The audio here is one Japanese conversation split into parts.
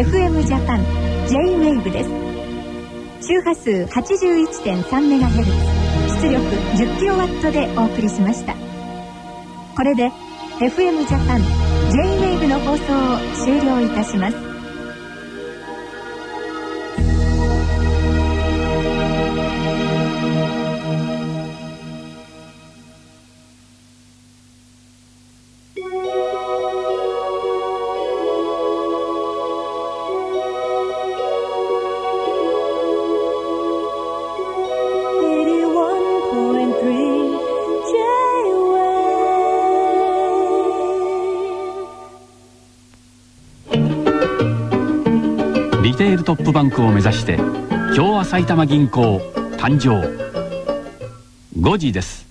FM ジャパン J-WAVE です周波数 81.3MHz メ出力 10kW でお送りしましたこれで FM ジャパン J-WAVE の放送を終了いたしますトップバンクを目指して共和埼玉銀行誕生5時です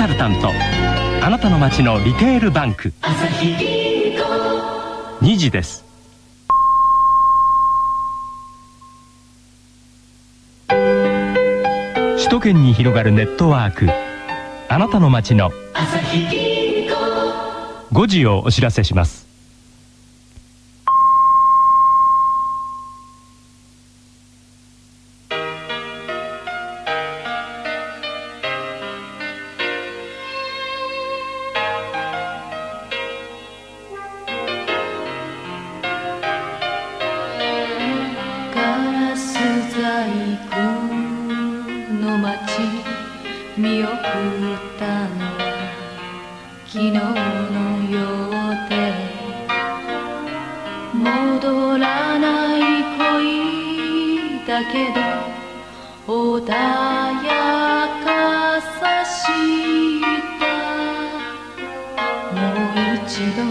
サルタントあなたの街のリテールバンク二時です首都圏に広がるネットワークあなたの街の5時をお知らせします見送ったのは昨日のようで戻らない恋だけど穏やかさしたもう一度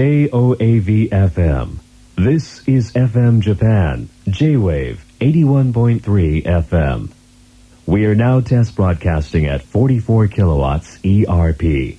J O A V F M. This is FM Japan, J-Wave 81.3 FM. We are now test broadcasting at 44 kilowatts ERP.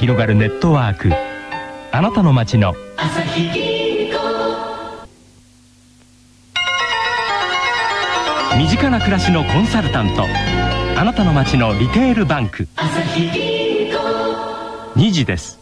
広がるネットワークあなたの街の朝日身近な暮らしのコンサルタントあなたの街のリテールバンク2時です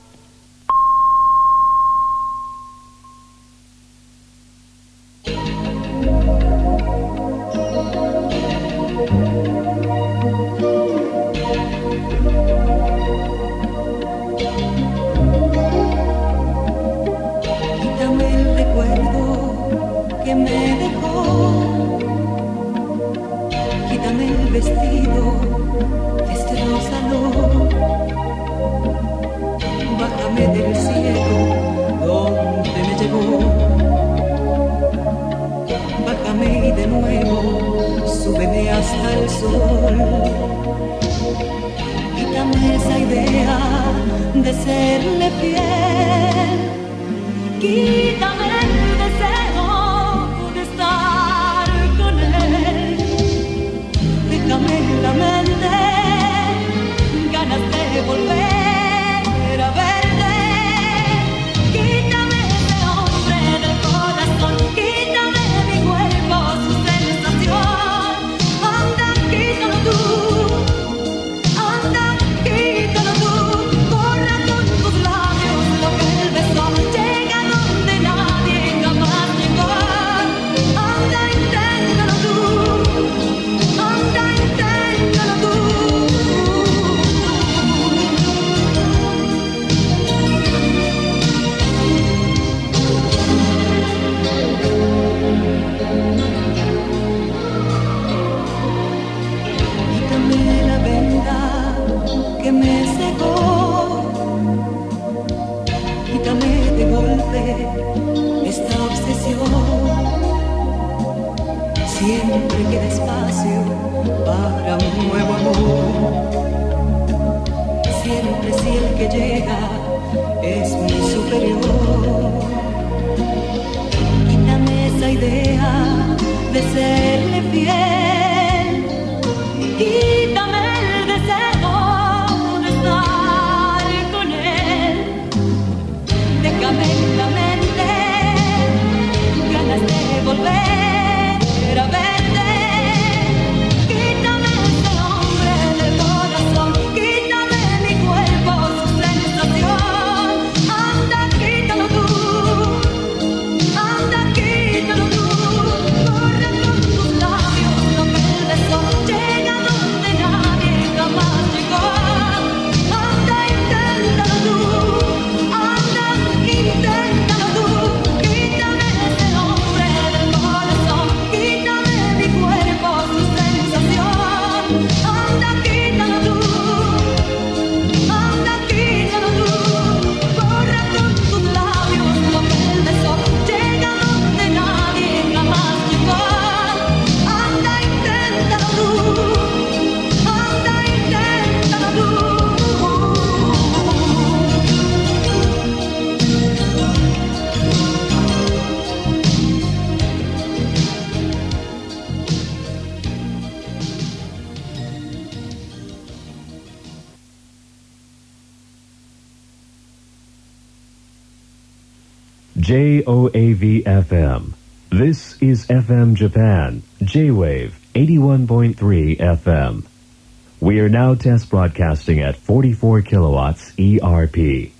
sol. Quítame esa idea de serle fiel. esta obsesión. Siempre queda espacio para un nuevo amor. Siempre si el que llega es mi superior. Quítame esa idea de serle fiel. J O A V F M. This is FM Japan, J Wave 81.3 FM. We are now test broadcasting at 44 kilowatts ERP.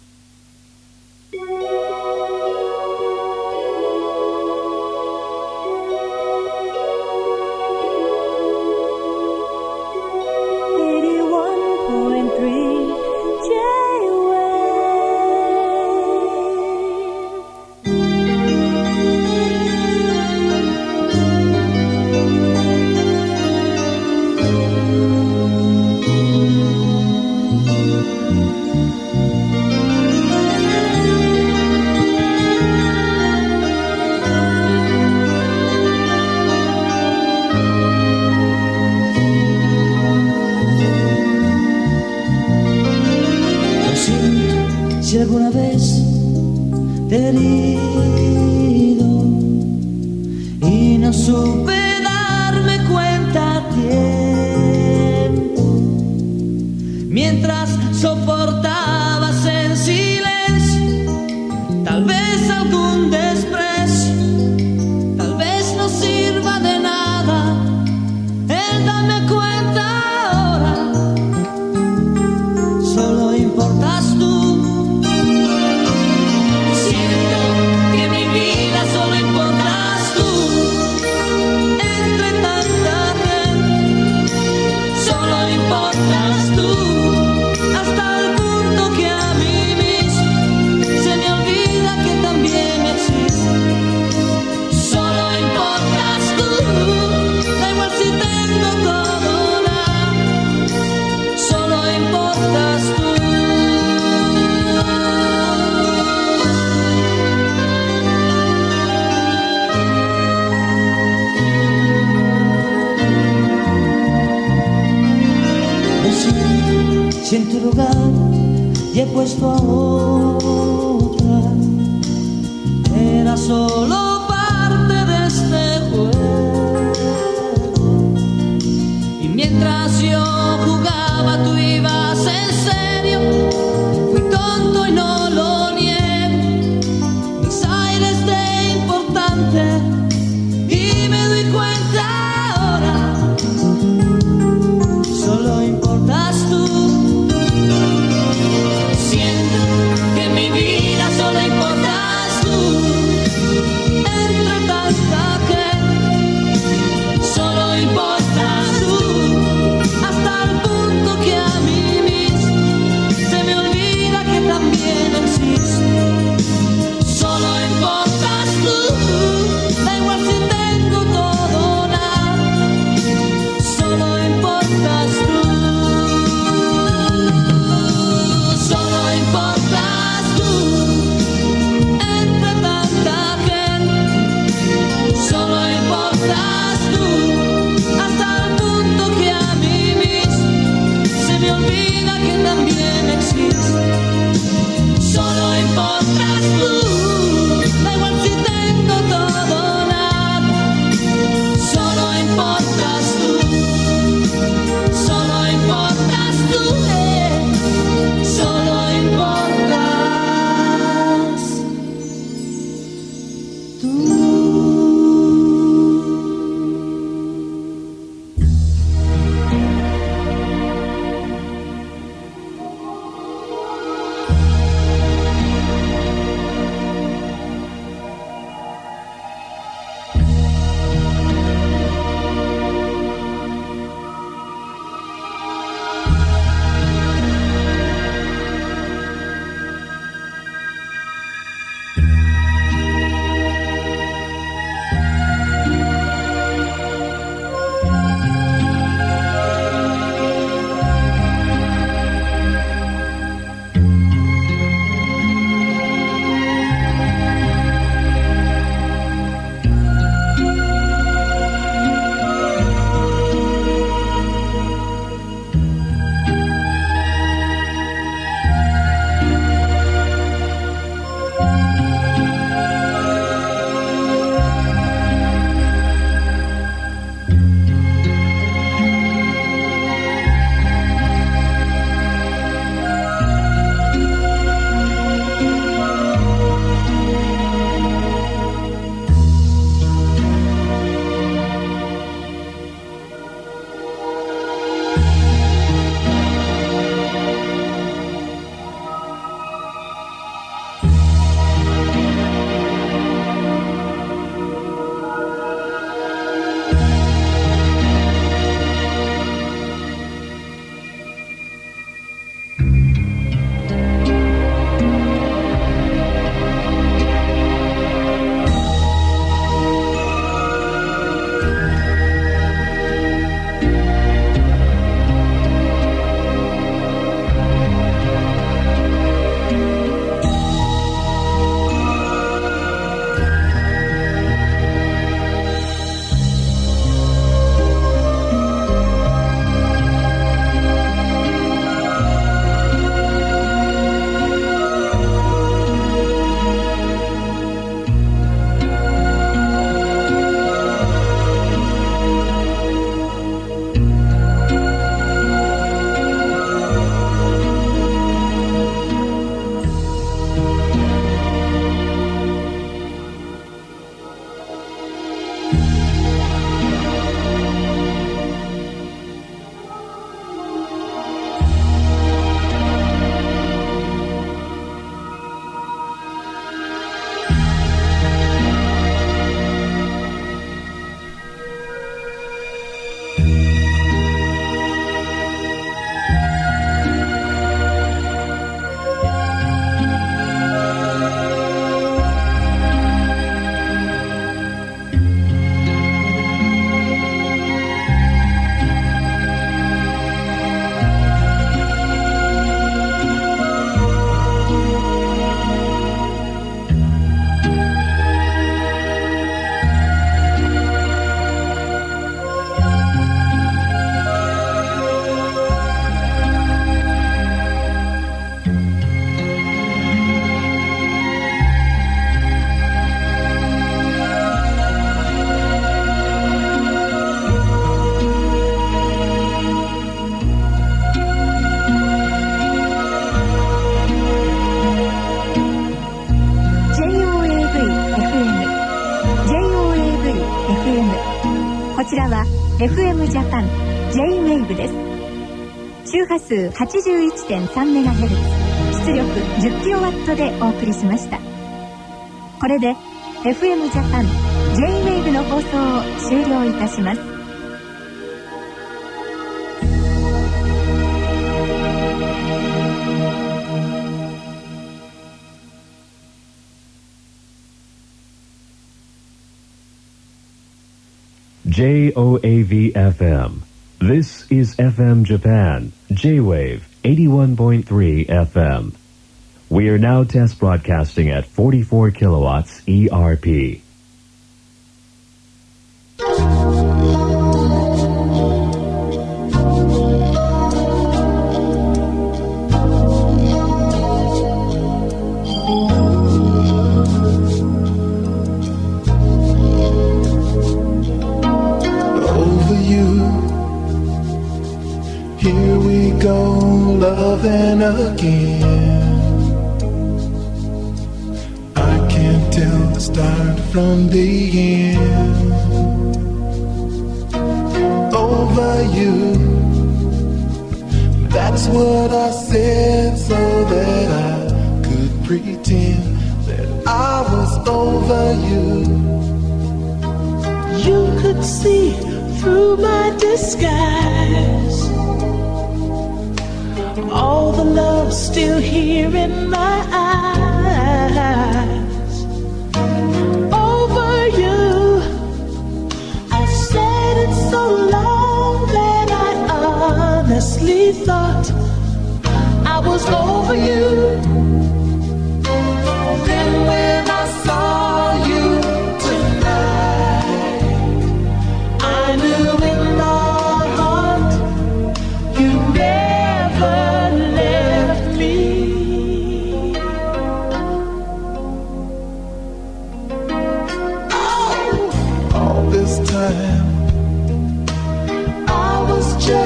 herido y no supe Si en tu lugar Y he puesto a otra, era solo parte de este juego. Y mientras yo jugaba, tú ibas en FM ジャパン j ウェ v ブです周波数 81.3MHz メ出力 10kW でお送りしましたこれで FM ジャパン j ウェ v ブの放送を終了いたします J O A V F M. This is FM Japan, J Wave 81.3 FM. We are now test broadcasting at 44 kilowatts ERP. loving again. I can't tell the start from the end. Over you, that's what I said, so that I could pretend that I was over you. You could see through my disguise. love's still here in my eyes.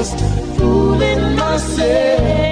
just fooling myself.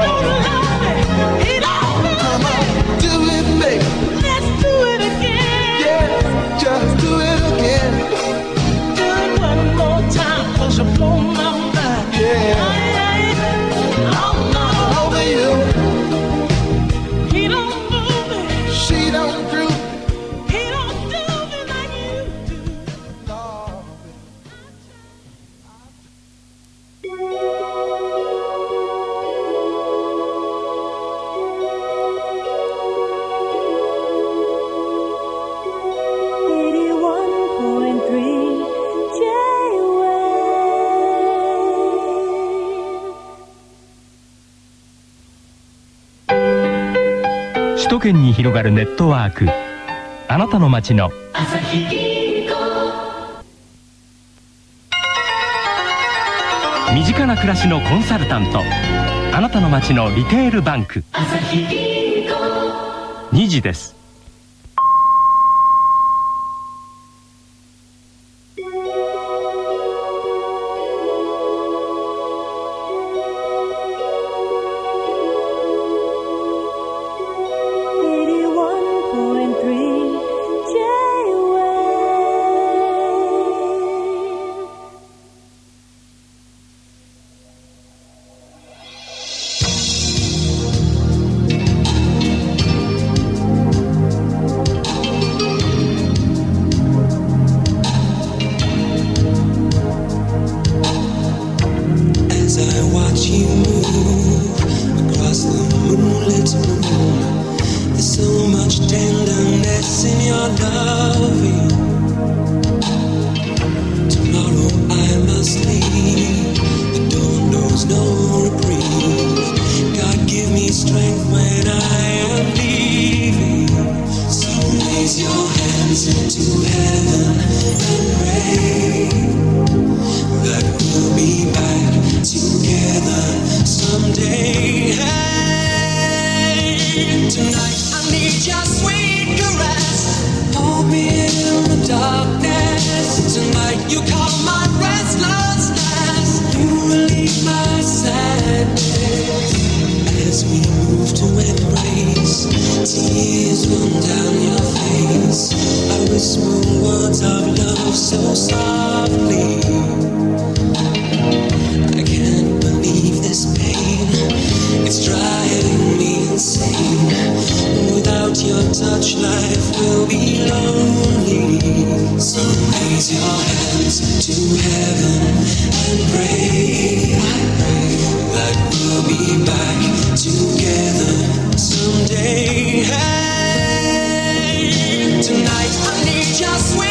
に広がるネットワークあなたの街の朝日身近な暮らしのコンサルタントあなたの街のリテールバンク朝日銀行2時です words of love so softly. I can't believe this pain, it's driving me insane. Without your touch, life will be lonely. So raise your hands to heaven and pray. pray That we'll be back together someday. Hey, tonight I need your sweet.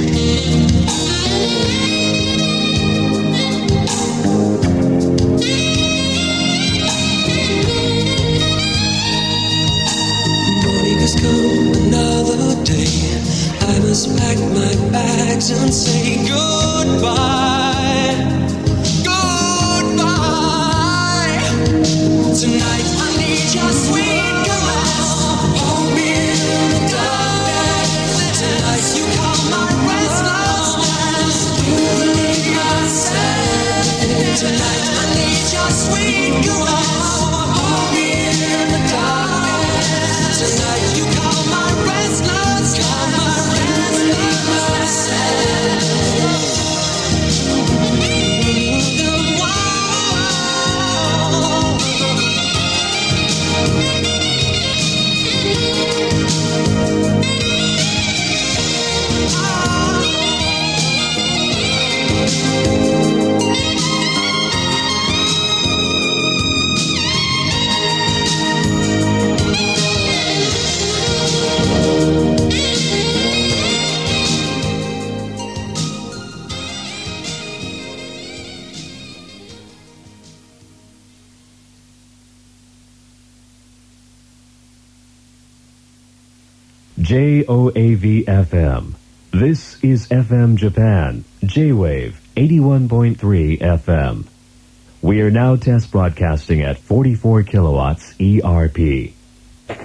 just pack my bags and say goodbye. FM Japan, J-Wave 81.3 FM. We are now test broadcasting at 44 kilowatts ERP.